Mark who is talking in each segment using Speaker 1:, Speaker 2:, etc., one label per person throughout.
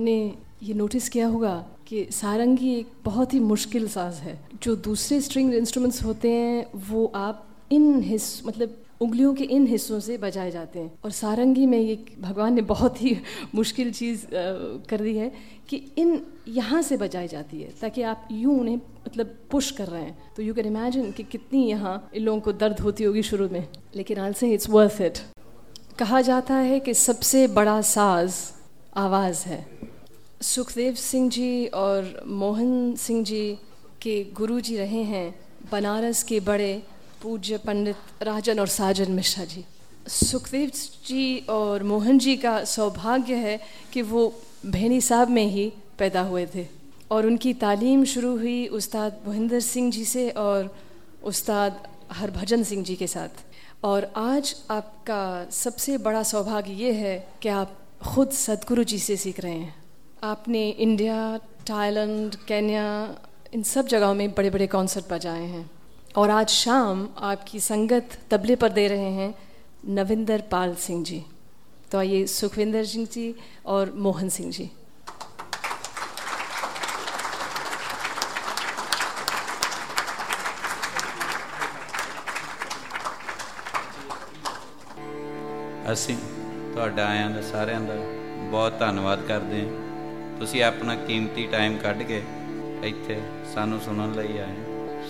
Speaker 1: आपने ये नोटिस किया होगा कि सारंगी एक बहुत ही मुश्किल साज है। जो दूसरे स्ट्रिंग इंस्ट्रूमेंट्स होते हैं, वो आप इन हिस्स मतलब उंगलियों के इन हिस्सों से बजाए जाते हैं। और सारंगी में ये भगवान ने बहुत ही मुश्किल चीज़ कर दी है कि इन यहाँ से बजाई जाती है, ताकि आप यूँ उन्हें मतलब पुश कर रहे हैं। तो यू कैन इमेजिन कि कितनी यहाँ इन लोगों को दर्द होती होगी शुरू में। लेकिन आल से इट्स वर्थ इट कहा जाता है कि सबसे बड़ा साज आवाज़ है। सुखदेव सिंह जी और मोहन सिंह जी के गुरु जी रहे हैं बनारस के बड़े पूज्य पंडित राजन और साजन मिश्रा जी। सुखदेव जी और मोहन जी का सौभाग्य है कि वो भैनी साहब में ही पैदा हुए थे और उनकी तालीम शुरू हुई उस्ताद मोहिंदर सिंह जी से और उस्ताद हरभजन सिंह जी के साथ। और आज आपका सबसे बड़ा सौभाग्य ये है कि आप खुद सदगुरु जी से सीख रहे हैं। आपने इंडिया थाईलैंड केन्या इन सब जगहों में बड़े बड़े कॉन्सर्ट बजाए हैं और आज शाम आपकी संगत तबले पर दे रहे हैं नविंदर पाल सिंह जी तो आइए सुखविंदर सिंह जी और मोहन सिंह जी
Speaker 2: ਅਸੀਂ ਤੁਹਾਡਾ ਆਇਆਂ ਦਾ ਸਾਰਿਆਂ ਦਾ ਬਹੁਤ ਧੰਨਵਾਦ ਕਰਦੇ ਹਾਂ ਤੁਸੀਂ ਆਪਣਾ ਕੀਮਤੀ ਟਾਈਮ ਕੱਢ ਕੇ ਇੱਥੇ ਸਾਨੂੰ ਸੁਣਨ ਲਈ ਆਏ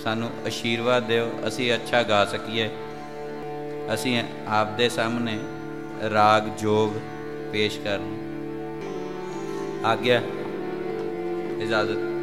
Speaker 2: ਸਾਨੂੰ ਅਸ਼ੀਰਵਾਦ ਦਿਓ, ਅਸੀਂ ਅੱਛਾ ਗਾ ਸਕੀਏ। ਅਸੀਂ ਆਪ ਦੇ ਸਾਹਮਣੇ ਰਾਗ, ਜੋਗ ਪੇਸ਼ ਕਰਨ ਆਗਿਆ, ਇਜਾਜ਼ਤ।